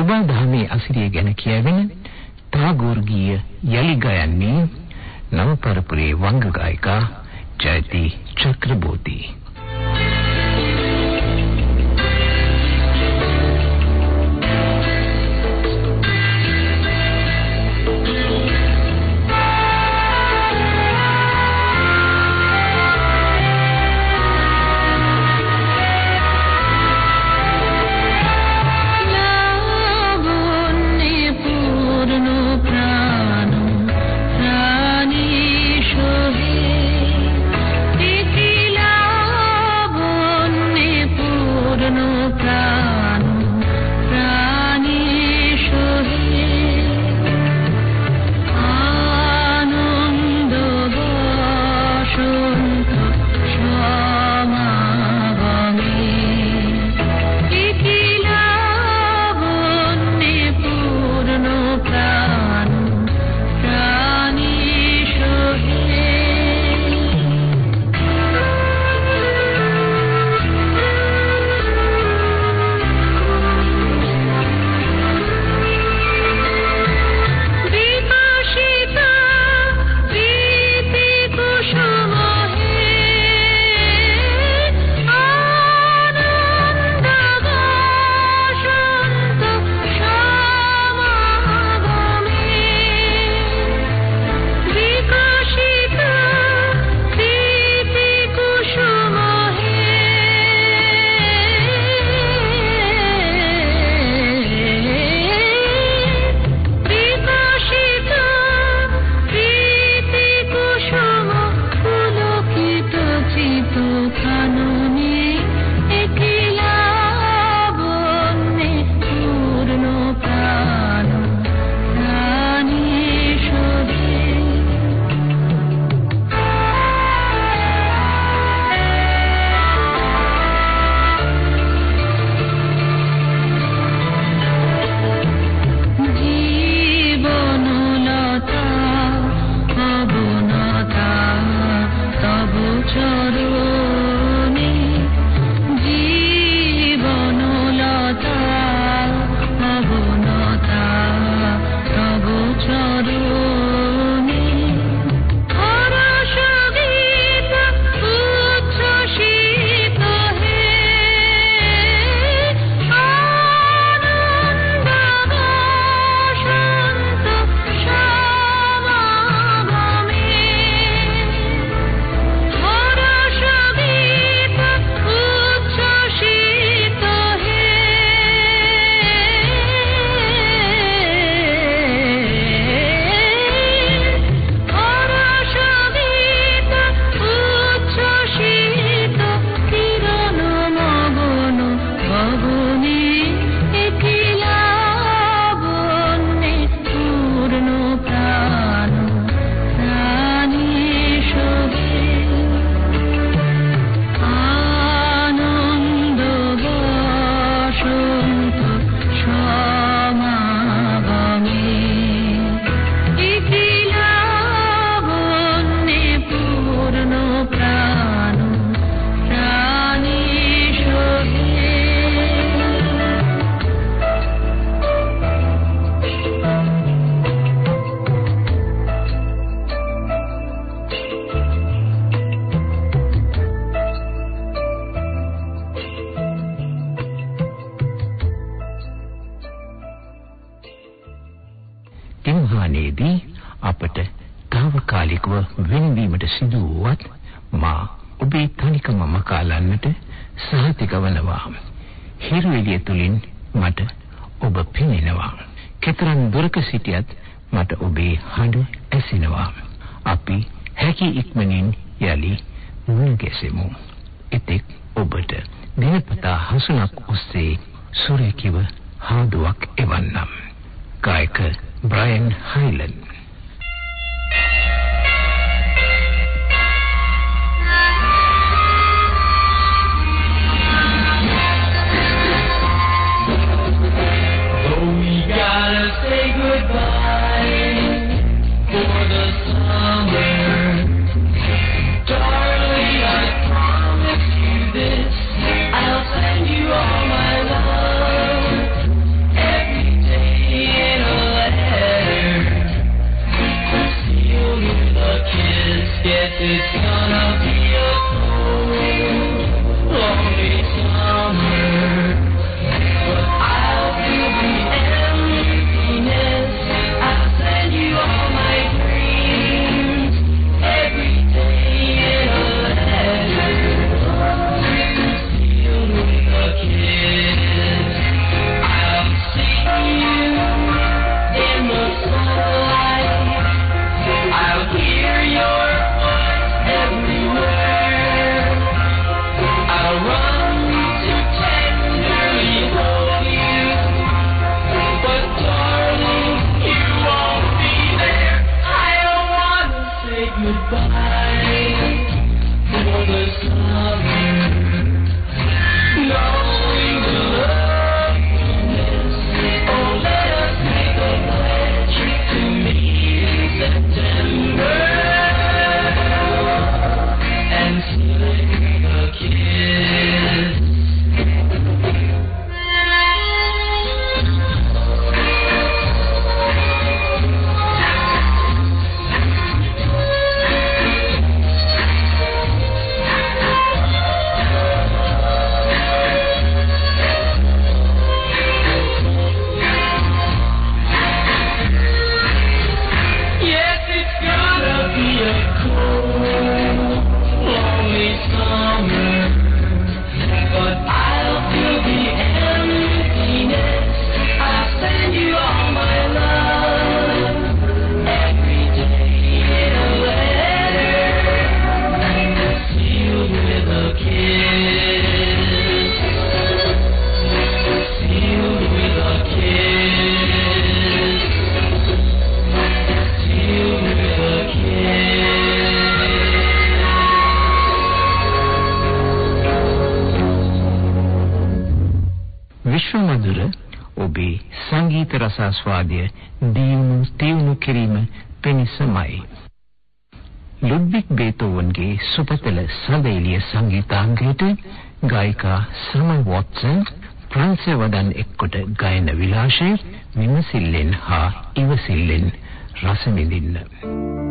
සුබා දහමේ අසිරිය ගැන කියවෙන තාගෝර් ගීය යලි ගයන්නේ නව පරපුරේ වංග ගායිකා ජයති චක්‍රබෝධි. හඬ ඇසෙනවා. අපි හැකි ඉක්මනින් යලි මුණ ගැසෙමු. එතෙක් ඔබට දිනපතා හසුනක් ඔස්සේ සුරේකිව හාදුවක් එවන්නම්. ගායක බ්‍රයන් හයිලන්ඩ් It's රසාස්වාදය දියුණු තියුණු කිරීම පිණිසමයි. ලුඩ්විග් බේතෝවන්ගේ සුපතල සඳෙලිය සංගීතාංගයට ගායිකා සම වොට්සන් ප්‍රංශ වදන් එක්කොට ගායන විලාසයේ විමසිල්ලෙන් හා ඉවසිල්ලෙන් රස විඳින්න. පසු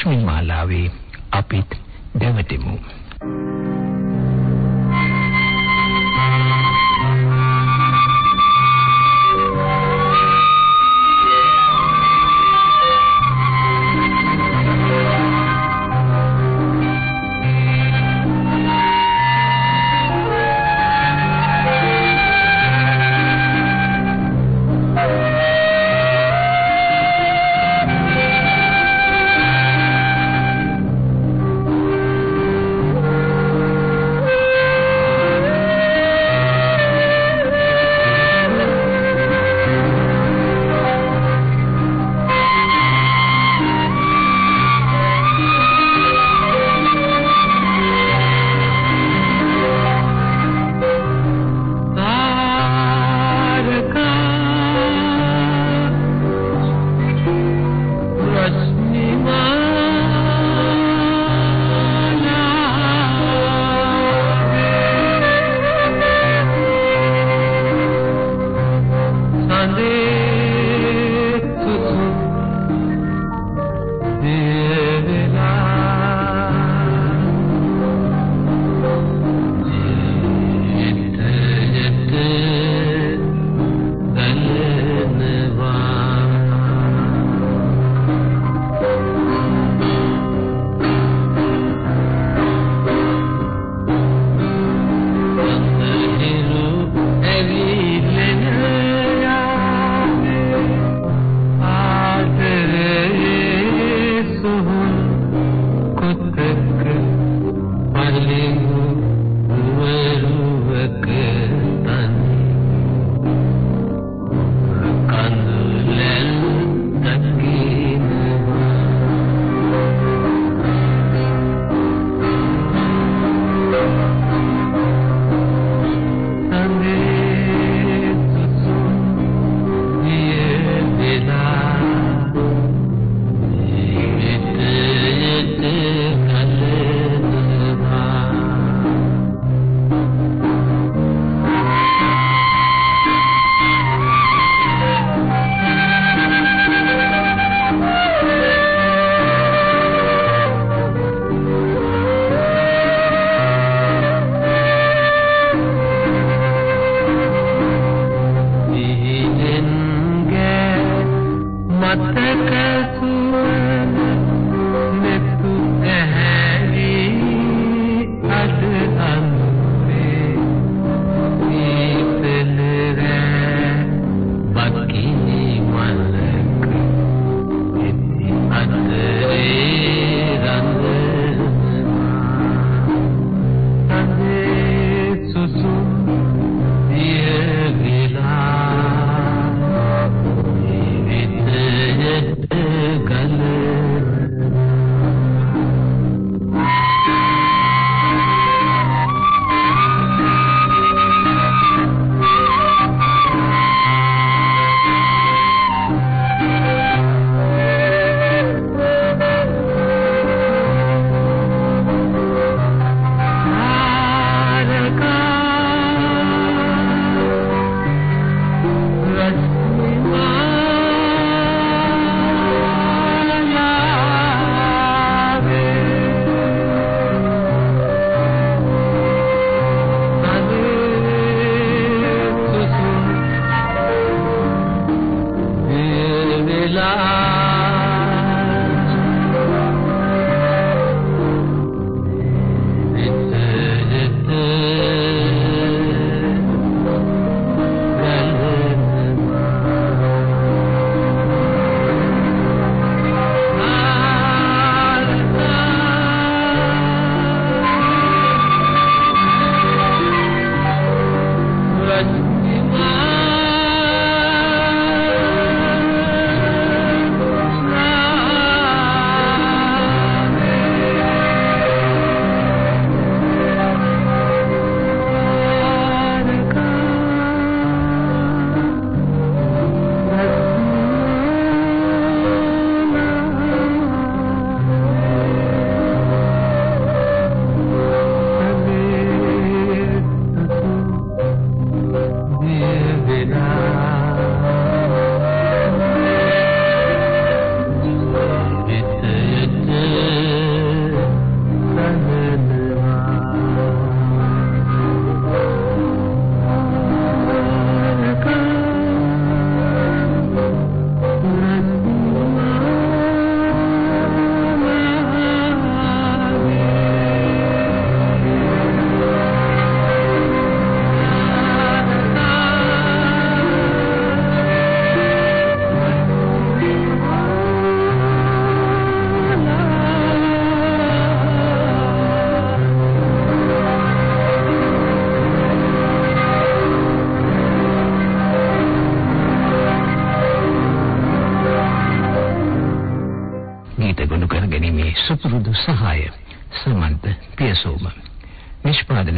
රශ්මි මාලාවේ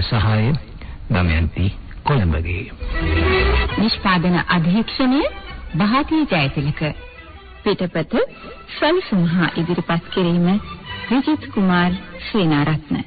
නිෂ්පාදන සහාය දමයන්ති කොළඹගේ. නිෂ්පාදන අධීක්ෂණය භාතිය ජයතිලක. පිටපත සල්සුම්හා ඉදිරිපත් කිරීම විජිත් කුමාර් ශ්‍රීනාරත්න.